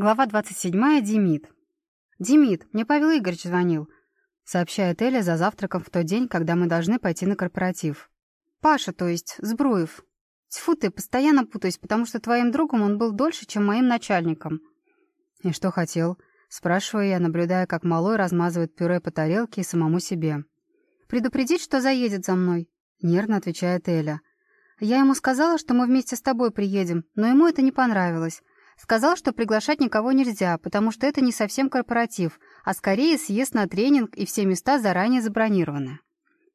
Глава 27. Демид. «Демид, мне Павел Игоревич звонил», — сообщает Эля за завтраком в тот день, когда мы должны пойти на корпоратив. «Паша, то есть, Сбруев. Тьфу ты, постоянно путаюсь, потому что твоим другом он был дольше, чем моим начальником». «И что хотел?» — спрашиваю я, наблюдая, как малой размазывает пюре по тарелке и самому себе. «Предупредить, что заедет за мной», — нервно отвечает Эля. «Я ему сказала, что мы вместе с тобой приедем, но ему это не понравилось». Сказал, что приглашать никого нельзя, потому что это не совсем корпоратив, а скорее съезд на тренинг, и все места заранее забронированы.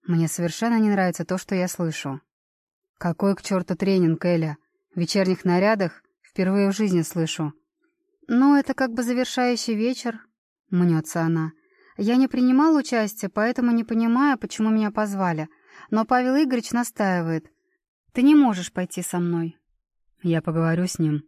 Мне совершенно не нравится то, что я слышу. Какой к черту тренинг, Эля? В вечерних нарядах впервые в жизни слышу. Ну, это как бы завершающий вечер, мнется она. Я не принимал участия, поэтому не понимаю, почему меня позвали. Но Павел Игоревич настаивает. Ты не можешь пойти со мной. Я поговорю с ним.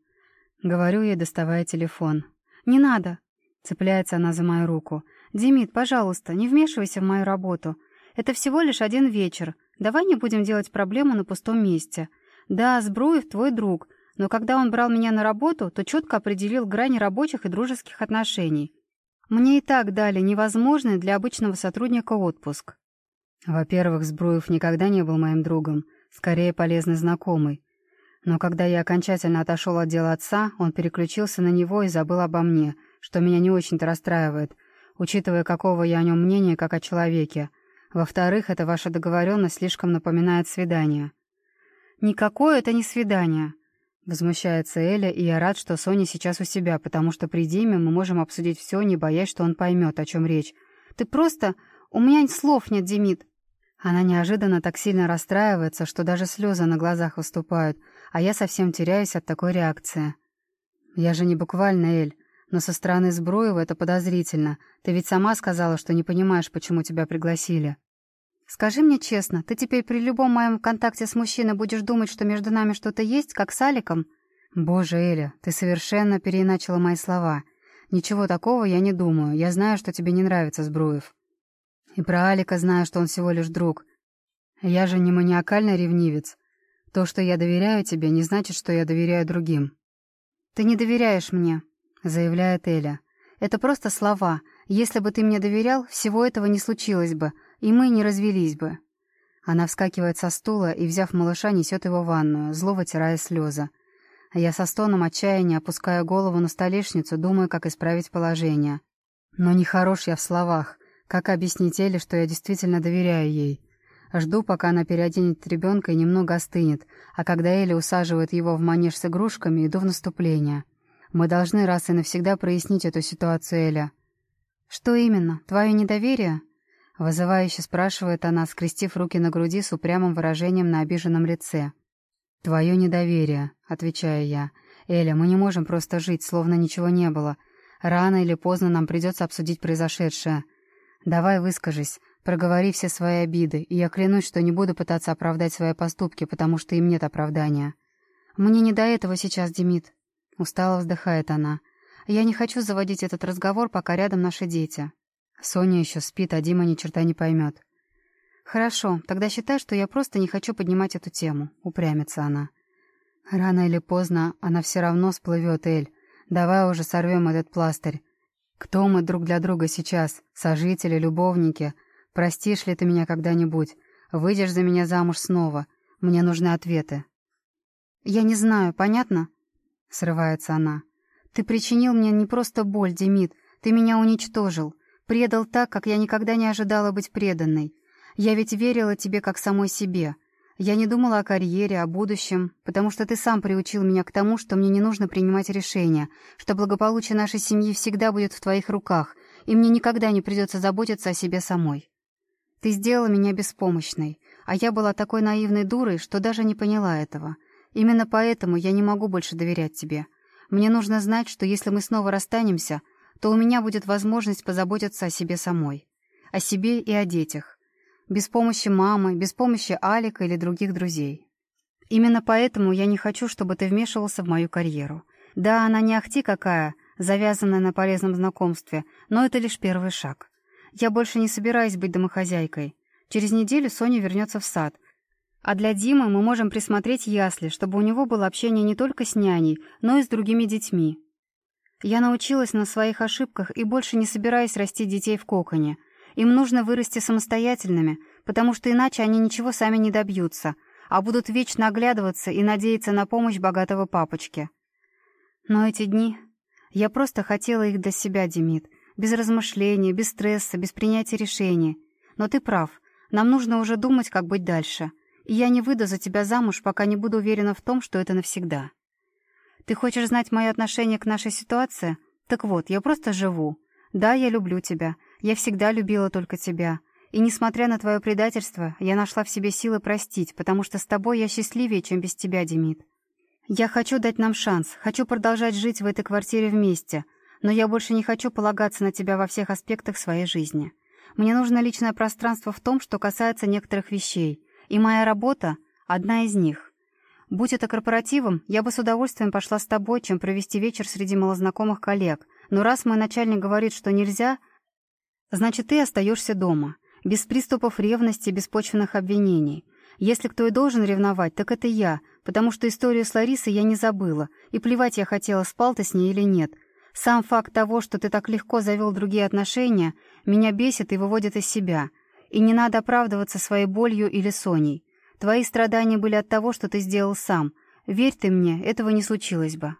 Говорю ей, доставая телефон. «Не надо!» Цепляется она за мою руку. «Демид, пожалуйста, не вмешивайся в мою работу. Это всего лишь один вечер. Давай не будем делать проблему на пустом месте. Да, Сбруев твой друг, но когда он брал меня на работу, то четко определил грани рабочих и дружеских отношений. Мне и так дали невозможный для обычного сотрудника отпуск. Во-первых, Сбруев никогда не был моим другом, скорее полезный знакомый. Но когда я окончательно отошел от дела отца, он переключился на него и забыл обо мне, что меня не очень-то расстраивает, учитывая, какого я о нем мнения, как о человеке. Во-вторых, эта ваша договоренность слишком напоминает свидание. «Никакое это не свидание», — возмущается Эля, и я рад, что Соня сейчас у себя, потому что при Диме мы можем обсудить все, не боясь, что он поймет, о чем речь. «Ты просто... У меня слов нет, Демид». Она неожиданно так сильно расстраивается, что даже слезы на глазах выступают — а я совсем теряюсь от такой реакции. Я же не буквально, Эль, но со стороны Збруева это подозрительно. Ты ведь сама сказала, что не понимаешь, почему тебя пригласили. Скажи мне честно, ты теперь при любом моем контакте с мужчиной будешь думать, что между нами что-то есть, как с Аликом? Боже, Эля, ты совершенно переиначила мои слова. Ничего такого я не думаю. Я знаю, что тебе не нравится Збруев. И про Алика знаю, что он всего лишь друг. Я же не маниакальный ревнивец. То, что я доверяю тебе, не значит, что я доверяю другим». «Ты не доверяешь мне», — заявляет Эля. «Это просто слова. Если бы ты мне доверял, всего этого не случилось бы, и мы не развелись бы». Она вскакивает со стула и, взяв малыша, несет его в ванную, зло вытирая слезы. Я со стоном отчаяния опускаю голову на столешницу, думаю, как исправить положение. Но не хорош я в словах. Как объяснить Эле, что я действительно доверяю ей? Жду, пока она переоденет ребенка и немного остынет, а когда Элли усаживает его в манеж с игрушками, иду в наступление. Мы должны раз и навсегда прояснить эту ситуацию, Эля. «Что именно? Твое недоверие?» Вызывающе спрашивает она, скрестив руки на груди с упрямым выражением на обиженном лице. «Твое недоверие», — отвечаю я. «Эля, мы не можем просто жить, словно ничего не было. Рано или поздно нам придется обсудить произошедшее. Давай выскажись, Проговори все свои обиды, и я клянусь, что не буду пытаться оправдать свои поступки, потому что им нет оправдания. Мне не до этого сейчас, Демид. Устало вздыхает она. Я не хочу заводить этот разговор, пока рядом наши дети. Соня еще спит, а Дима ни черта не поймет. Хорошо, тогда считай, что я просто не хочу поднимать эту тему. Упрямится она. Рано или поздно она все равно всплывет, Эль. Давай уже сорвем этот пластырь. Кто мы друг для друга сейчас? Сожители, любовники — Простишь ли ты меня когда-нибудь? Выйдешь за меня замуж снова? Мне нужны ответы». «Я не знаю, понятно?» — срывается она. «Ты причинил мне не просто боль, Демид. Ты меня уничтожил. Предал так, как я никогда не ожидала быть преданной. Я ведь верила тебе как самой себе. Я не думала о карьере, о будущем, потому что ты сам приучил меня к тому, что мне не нужно принимать решения, что благополучие нашей семьи всегда будет в твоих руках, и мне никогда не придется заботиться о себе самой. Ты сделала меня беспомощной, а я была такой наивной дурой, что даже не поняла этого. Именно поэтому я не могу больше доверять тебе. Мне нужно знать, что если мы снова расстанемся, то у меня будет возможность позаботиться о себе самой. О себе и о детях. Без помощи мамы, без помощи Алика или других друзей. Именно поэтому я не хочу, чтобы ты вмешивался в мою карьеру. Да, она не ахти какая, завязанная на полезном знакомстве, но это лишь первый шаг. Я больше не собираюсь быть домохозяйкой. Через неделю Соня вернется в сад. А для Димы мы можем присмотреть ясли, чтобы у него было общение не только с няней, но и с другими детьми. Я научилась на своих ошибках и больше не собираюсь расти детей в коконе. Им нужно вырасти самостоятельными, потому что иначе они ничего сами не добьются, а будут вечно оглядываться и надеяться на помощь богатого папочки. Но эти дни... Я просто хотела их для себя, Демид. Без размышления, без стресса, без принятия решений. Но ты прав. Нам нужно уже думать, как быть дальше. И я не выйду за тебя замуж, пока не буду уверена в том, что это навсегда. Ты хочешь знать мое отношение к нашей ситуации? Так вот, я просто живу. Да, я люблю тебя. Я всегда любила только тебя. И несмотря на твое предательство, я нашла в себе силы простить, потому что с тобой я счастливее, чем без тебя, Демид. Я хочу дать нам шанс, хочу продолжать жить в этой квартире вместе, но я больше не хочу полагаться на тебя во всех аспектах своей жизни. Мне нужно личное пространство в том, что касается некоторых вещей, и моя работа — одна из них. Будь это корпоративом, я бы с удовольствием пошла с тобой, чем провести вечер среди малознакомых коллег. Но раз мой начальник говорит, что нельзя, значит, ты остаешься дома. Без приступов ревности, беспочвенных обвинений. Если кто и должен ревновать, так это я, потому что историю с Ларисой я не забыла, и плевать я хотела, спал ты с ней или нет. Сам факт того, что ты так легко завел другие отношения, меня бесит и выводит из себя. И не надо оправдываться своей болью или Соней. Твои страдания были от того, что ты сделал сам. Верь ты мне, этого не случилось бы.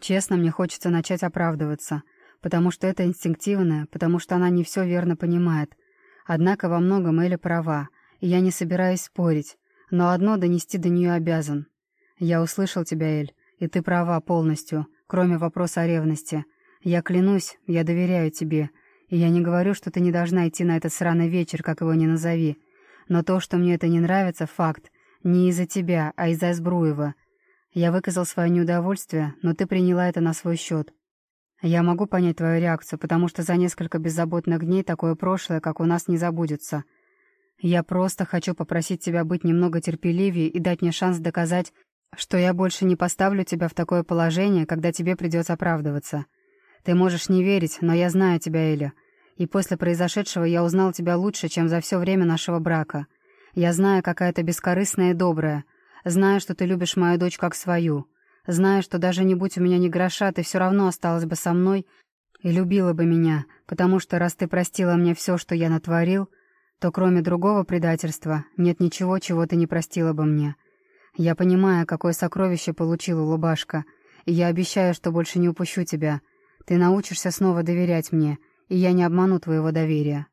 Честно, мне хочется начать оправдываться, потому что это инстинктивное, потому что она не все верно понимает. Однако во многом Эля права, и я не собираюсь спорить, но одно донести до нее обязан. Я услышал тебя, Эль, и ты права полностью, кроме вопроса о ревности. Я клянусь, я доверяю тебе, и я не говорю, что ты не должна идти на этот сраный вечер, как его ни назови. Но то, что мне это не нравится, факт. Не из-за тебя, а из-за Избруева. Я выказал свое неудовольствие, но ты приняла это на свой счет. Я могу понять твою реакцию, потому что за несколько беззаботных дней такое прошлое, как у нас, не забудется. Я просто хочу попросить тебя быть немного терпеливее и дать мне шанс доказать, что я больше не поставлю тебя в такое положение, когда тебе придется оправдываться. Ты можешь не верить, но я знаю тебя, Эля. И после произошедшего я узнал тебя лучше, чем за все время нашего брака. Я знаю, какая ты бескорыстная и добрая. Знаю, что ты любишь мою дочь как свою. Знаю, что даже не будь у меня ни гроша, ты все равно осталась бы со мной и любила бы меня, потому что раз ты простила мне все, что я натворил, то кроме другого предательства нет ничего, чего ты не простила бы мне. Я понимаю, какое сокровище получила Лубашка, и я обещаю, что больше не упущу тебя. Ты научишься снова доверять мне — и я не обману твоего доверия».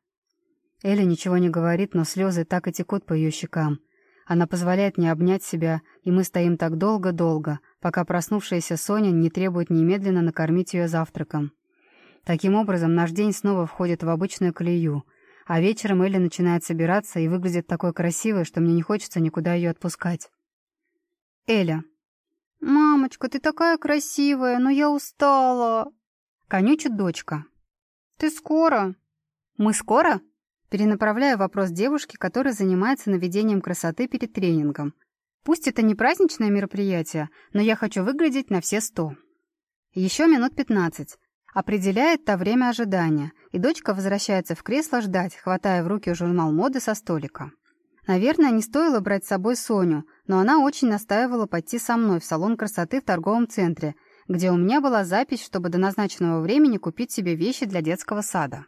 Эля ничего не говорит, но слезы так и текут по ее щекам. Она позволяет мне обнять себя, и мы стоим так долго-долго, пока проснувшаяся Соня не требует немедленно накормить ее завтраком. Таким образом, наш день снова входит в обычную колею, а вечером Эля начинает собираться и выглядит такой красивой, что мне не хочется никуда ее отпускать. Эля. «Мамочка, ты такая красивая, но я устала!» Конючит дочка. «Ты скоро?» «Мы скоро?» Перенаправляю вопрос девушки, которая занимается наведением красоты перед тренингом. Пусть это не праздничное мероприятие, но я хочу выглядеть на все сто. Еще минут пятнадцать. Определяет то время ожидания, и дочка возвращается в кресло ждать, хватая в руки журнал моды со столика. Наверное, не стоило брать с собой Соню, но она очень настаивала пойти со мной в салон красоты в торговом центре – где у меня была запись, чтобы до назначенного времени купить себе вещи для детского сада.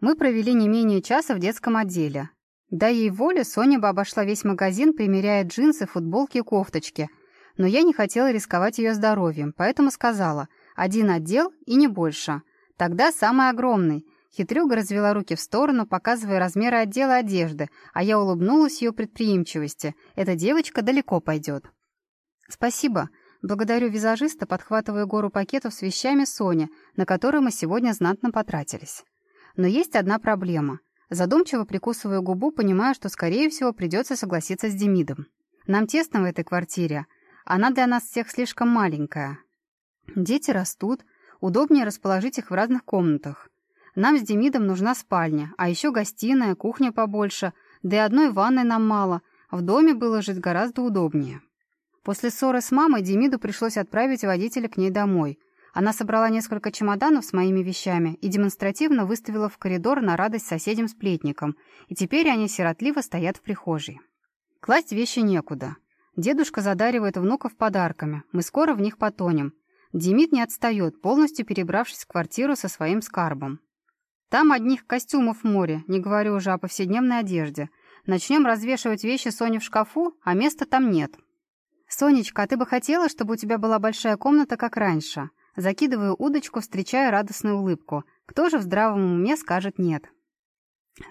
Мы провели не менее часа в детском отделе. Да ей воля, Соня бы обошла весь магазин, примеряя джинсы, футболки и кофточки. Но я не хотела рисковать ее здоровьем, поэтому сказала «один отдел и не больше». Тогда самый огромный. Хитрюга развела руки в сторону, показывая размеры отдела одежды, а я улыбнулась ее предприимчивости. Эта девочка далеко пойдет. «Спасибо», Благодарю визажиста, подхватывая гору пакетов с вещами Сони, на которые мы сегодня знатно потратились. Но есть одна проблема. Задумчиво прикусываю губу, понимая, что, скорее всего, придется согласиться с Демидом. Нам тесно в этой квартире. Она для нас всех слишком маленькая. Дети растут, удобнее расположить их в разных комнатах. Нам с Демидом нужна спальня, а еще гостиная, кухня побольше, да и одной ванной нам мало. В доме было жить гораздо удобнее. После ссоры с мамой Демиду пришлось отправить водителя к ней домой. Она собрала несколько чемоданов с моими вещами и демонстративно выставила в коридор на радость соседям-сплетникам, и теперь они сиротливо стоят в прихожей. Класть вещи некуда. Дедушка задаривает внуков подарками, мы скоро в них потонем. Демид не отстает, полностью перебравшись в квартиру со своим скарбом. Там одних костюмов море, не говорю уже о повседневной одежде. Начнем развешивать вещи Сони в шкафу, а места там нет. «Сонечка, а ты бы хотела, чтобы у тебя была большая комната, как раньше?» Закидываю удочку, встречая радостную улыбку. Кто же в здравом уме скажет «нет»?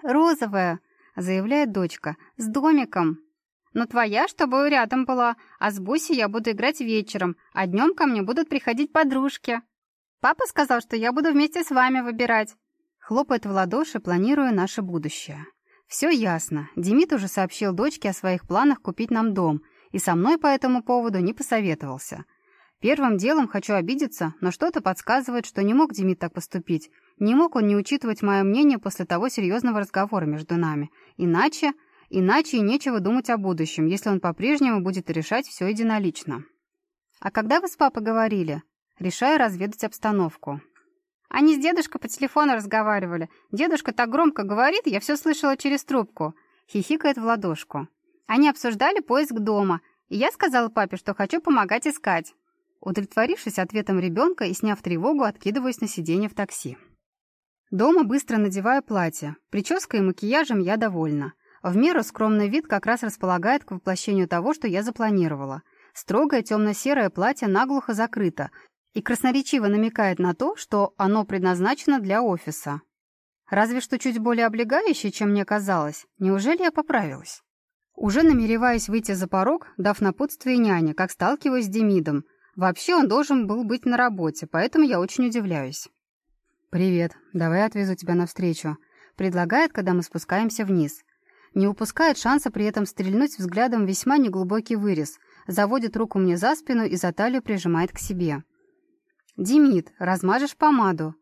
«Розовая», — заявляет дочка, — «с домиком». «Но твоя, чтобы рядом была, а с Буси я буду играть вечером, а днем ко мне будут приходить подружки». «Папа сказал, что я буду вместе с вами выбирать». Хлопает в ладоши, планируя наше будущее. Все ясно. Демид уже сообщил дочке о своих планах купить нам дом, и со мной по этому поводу не посоветовался. Первым делом хочу обидеться, но что-то подсказывает, что не мог Демид так поступить. Не мог он не учитывать мое мнение после того серьезного разговора между нами. Иначе... Иначе и нечего думать о будущем, если он по-прежнему будет решать все единолично. «А когда вы с папой говорили?» Решаю разведать обстановку. Они с дедушкой по телефону разговаривали. Дедушка так громко говорит, я все слышала через трубку. Хихикает в ладошку. Они обсуждали поиск дома, и я сказала папе, что хочу помогать искать. Удовлетворившись ответом ребенка и сняв тревогу, откидываюсь на сиденье в такси. Дома быстро надеваю платье. Прической и макияжем я довольна. В меру скромный вид как раз располагает к воплощению того, что я запланировала. Строгое темно-серое платье наглухо закрыто и красноречиво намекает на то, что оно предназначено для офиса. Разве что чуть более облегающее, чем мне казалось. Неужели я поправилась? Уже намереваясь выйти за порог, дав напутствие няне, как сталкиваюсь с Демидом. Вообще он должен был быть на работе, поэтому я очень удивляюсь. «Привет, давай отвезу тебя навстречу», — предлагает, когда мы спускаемся вниз. Не упускает шанса при этом стрельнуть взглядом весьма неглубокий вырез, заводит руку мне за спину и за талию прижимает к себе. «Демид, размажешь помаду».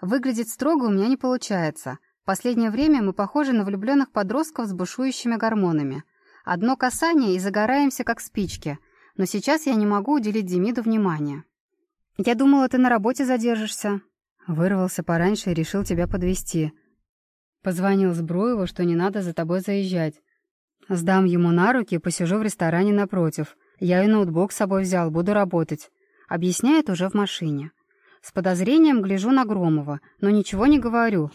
Выглядеть строго у меня не получается. Последнее время мы похожи на влюбленных подростков с бушующими гормонами. Одно касание и загораемся, как спички. Но сейчас я не могу уделить Демиду внимания. «Я думала, ты на работе задержишься». Вырвался пораньше и решил тебя подвести. Позвонил Збруеву, что не надо за тобой заезжать. Сдам ему на руки и посижу в ресторане напротив. Я и ноутбук с собой взял, буду работать. Объясняет уже в машине. С подозрением гляжу на Громова, но ничего не говорю.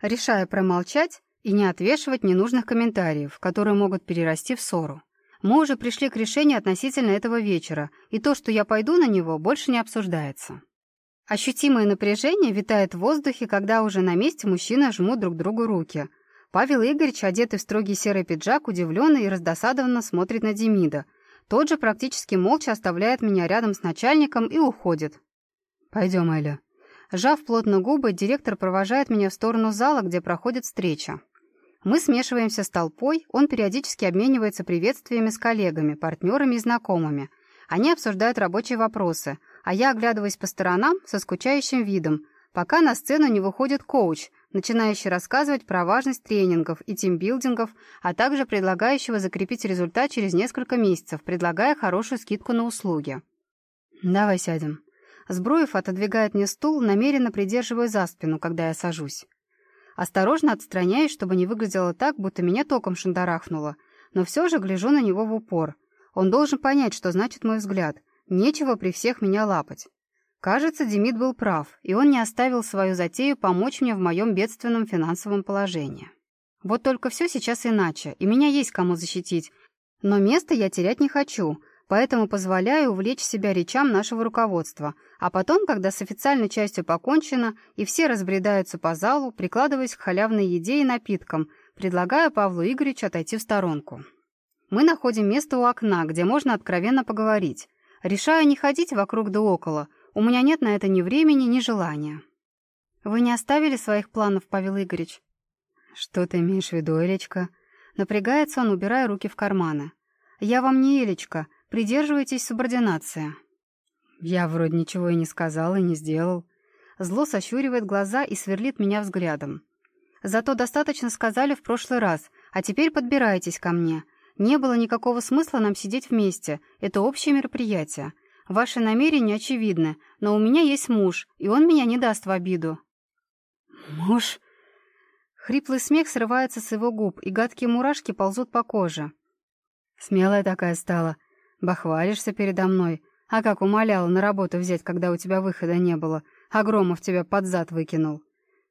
Решаю промолчать и не отвешивать ненужных комментариев, которые могут перерасти в ссору. Мы уже пришли к решению относительно этого вечера, и то, что я пойду на него, больше не обсуждается. Ощутимое напряжение витает в воздухе, когда уже на месте мужчины жмут друг другу руки. Павел Игоревич, одетый в строгий серый пиджак, удивленно и раздосадованно смотрит на Демида. Тот же практически молча оставляет меня рядом с начальником и уходит. «Пойдем, Эля». Сжав плотно губы, директор провожает меня в сторону зала, где проходит встреча. Мы смешиваемся с толпой, он периодически обменивается приветствиями с коллегами, партнерами и знакомыми. Они обсуждают рабочие вопросы, а я оглядываюсь по сторонам со скучающим видом, пока на сцену не выходит коуч, начинающий рассказывать про важность тренингов и тимбилдингов, а также предлагающего закрепить результат через несколько месяцев, предлагая хорошую скидку на услуги. «Давай сядем». Сбруев отодвигает мне стул, намеренно придерживая за спину, когда я сажусь. Осторожно отстраняюсь, чтобы не выглядело так, будто меня током шандарахнуло, но все же гляжу на него в упор. Он должен понять, что значит мой взгляд. Нечего при всех меня лапать. Кажется, Демид был прав, и он не оставил свою затею помочь мне в моем бедственном финансовом положении. Вот только все сейчас иначе, и меня есть кому защитить. Но место я терять не хочу — поэтому позволяю увлечь себя речам нашего руководства, а потом, когда с официальной частью покончено и все разбредаются по залу, прикладываясь к халявной еде и напиткам, предлагаю Павлу Игоревичу отойти в сторонку. Мы находим место у окна, где можно откровенно поговорить. Решаю не ходить вокруг да около, у меня нет на это ни времени, ни желания. «Вы не оставили своих планов, Павел Игоревич?» «Что ты имеешь в виду, Элечка?» Напрягается он, убирая руки в карманы. «Я вам не Элечка, Придерживайтесь субординации». Я вроде ничего и не сказал, и не сделал. Зло сощуривает глаза и сверлит меня взглядом. Зато достаточно сказали в прошлый раз, а теперь подбирайтесь ко мне. Не было никакого смысла нам сидеть вместе, это общее мероприятие. Ваши намерения очевидны, но у меня есть муж, и он меня не даст в обиду». «Муж?» Хриплый смех срывается с его губ, и гадкие мурашки ползут по коже. Смелая такая стала. Бахвалишься передо мной. А как умоляла на работу взять, когда у тебя выхода не было, а Громов тебя под зад выкинул.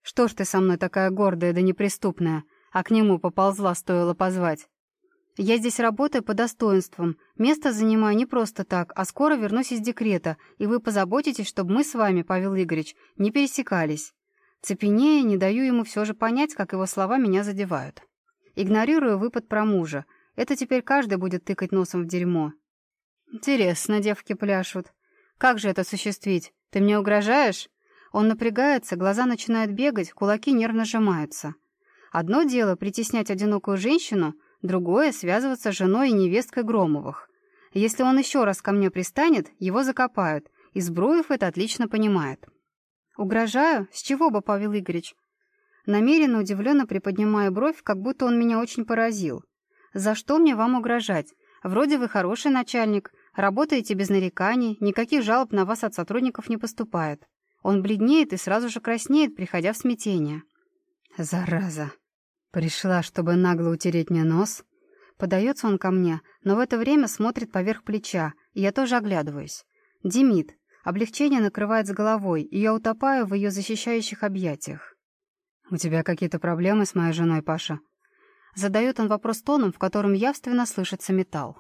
Что ж ты со мной такая гордая да неприступная, а к нему поползла, стоило позвать? Я здесь работаю по достоинствам, место занимаю не просто так, а скоро вернусь из декрета, и вы позаботитесь, чтобы мы с вами, Павел Игоревич, не пересекались. Цепенея, не даю ему все же понять, как его слова меня задевают. Игнорирую выпад про мужа. Это теперь каждый будет тыкать носом в дерьмо. Интересно, девки пляшут. Как же это осуществить? Ты мне угрожаешь? Он напрягается, глаза начинают бегать, кулаки нервно сжимаются. Одно дело притеснять одинокую женщину, другое — связываться с женой и невесткой Громовых. Если он еще раз ко мне пристанет, его закопают, и Збруев это отлично понимает. «Угрожаю? С чего бы, Павел Игоревич?» Намеренно удивленно приподнимаю бровь, как будто он меня очень поразил. «За что мне вам угрожать? Вроде вы хороший начальник, работаете без нареканий, никаких жалоб на вас от сотрудников не поступает. Он бледнеет и сразу же краснеет, приходя в смятение. «Зараза! Пришла, чтобы нагло утереть мне нос?» Подается он ко мне, но в это время смотрит поверх плеча, и я тоже оглядываюсь. Демид. Облегчение накрывает с головой, и я утопаю в ее защищающих объятиях. «У тебя какие-то проблемы с моей женой, Паша?» Задает он вопрос тоном, в котором явственно слышится металл.